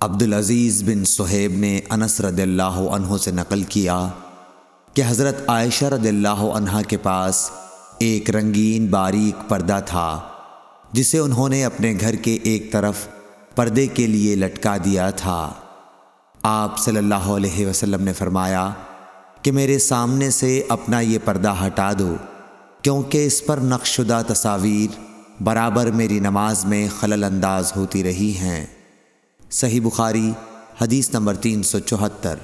عبدالعزیز بن صہیب نے انس رضی اللہ عنہ سے نقل کیا کہ حضرت عائشہ رضی اللہ عنہ کے پاس ایک رنگین باریک پردہ تھا، جسے انہوں نے اپنے گھر کے ایک طرف پردے کے لیے لٹکا دیا تھا۔ آپ صلی اللہ علیہ وسلم نے فرمایا کہ میرے سامنے سے اپنا یہ پردہ ہٹا دو، کیونکہ اس پر نقش شدہ تصاویر برابر میری نماز میں خلل انداز ہوتی رہی ہیں۔ صحیح بخاری حدیث نمبر تین سو چوہتر۔